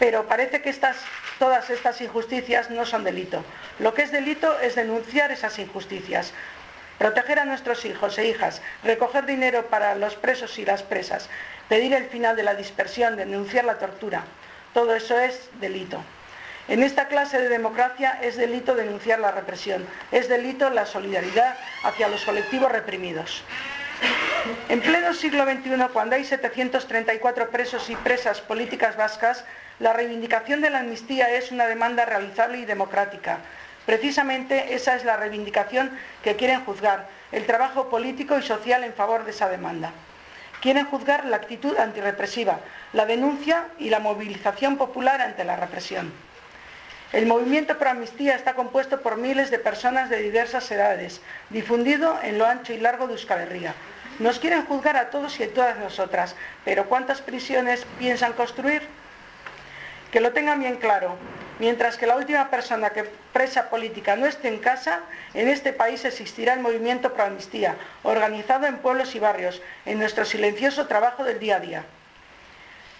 Pero parece que todas estas injusticias no son delito. Lo que es delito es denunciar esas injusticias, proteger a nuestros hijos e hijas, recoger dinero para los presos y las presas, pedir el final de la dispersión, denunciar la tortura. Todo eso es delito. En esta clase de democracia es delito denunciar la represión, es delito la solidaridad hacia los colectivos reprimidos. En pleno siglo XXI, cuando hay 734 presos y presas políticas vascas, la reivindicación de la amnistía es una demanda realizable y democrática. Precisamente esa es la reivindicación que quieren juzgar, el trabajo político y social en favor de esa demanda. Quieren juzgar la actitud antirrepresiva, la denuncia y la movilización popular ante la represión. El movimiento pro amnistía está compuesto por miles de personas de diversas edades, difundido en lo ancho y largo de Euskal Herria. Nos quieren juzgar a todos y a todas nosotras, pero ¿cuántas prisiones piensan construir? Que lo tengan bien claro. Mientras que la última persona que presa política no esté en casa, en este país existirá el movimiento pro amnistía, organizado en pueblos y barrios, en nuestro silencioso trabajo del día a día.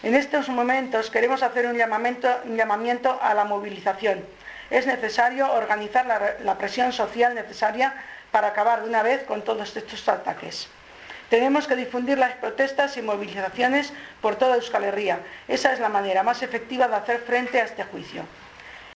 En estos momentos queremos hacer un llamamiento, a la movilización. Es necesario organizar la, presión social necesaria para acabar de una vez con todos estos ataques. Tenemos que difundir las protestas y movilizaciones por toda Euskal Herria. Esa es la manera más efectiva de hacer frente a este juicio.